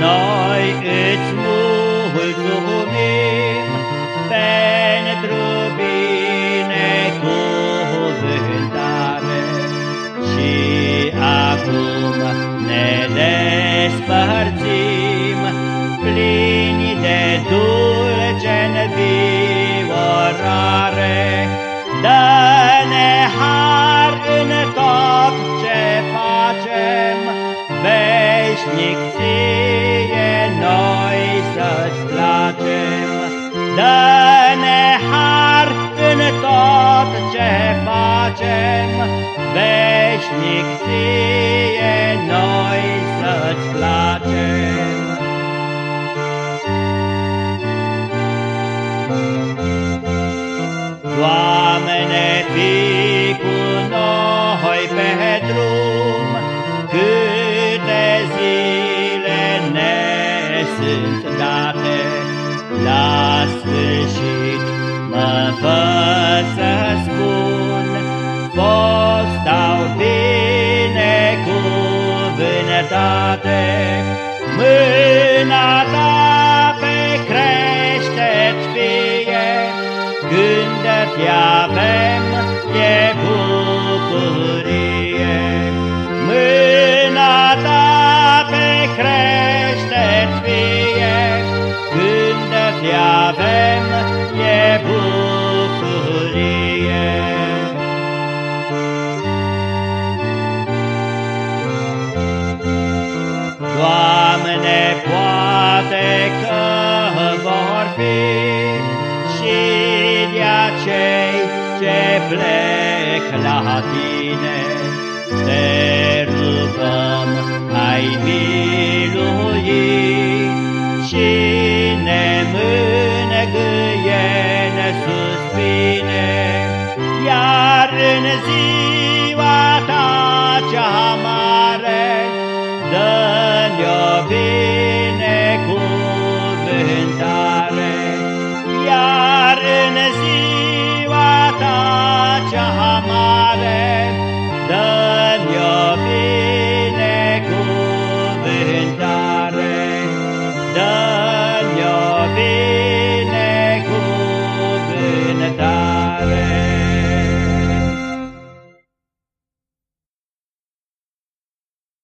Noi îți mulțumim pentru binecuvântare și acum ne despărțim plini de dulce înviorare. Dă-ne har în tot ce facem, veșnic ție Dă-ne har în tot ce facem, veșnic ție noi să-ți placem. Doamne, fii cu noi pe drum, Câte zile ne sunt date, La sfârșit mă fă să spun, Fostau binecuvântate, Mâna ta pe crește-ți fie, când când te avem e bucurie. Doamne, poate că vor fi și de acei ce plec la tine, te rugăm, ai milui Tennessee.